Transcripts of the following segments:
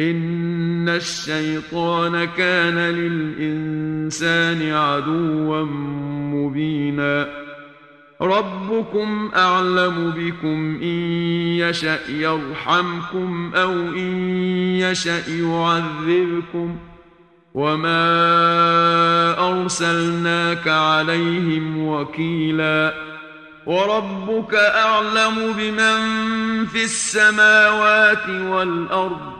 ان الشيطان كان للانسان عدوا مبينا ربكم اعلم بكم ان يشأ يرحمكم أو ان يشأ يعذبكم وما ارسلناك عليهم وكيلا وربك اعلم بمن في السماوات والارض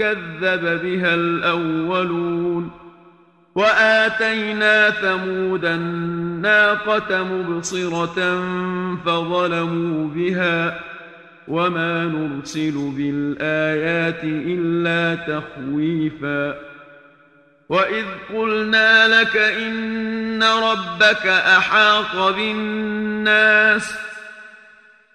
كذب بها الأولون وآتينا ثمود الناقة مبصرة فظلموا بها وما نرسل بالآيات إلا تخويفا وإذ قلنا لك إن ربك أحاق بالناس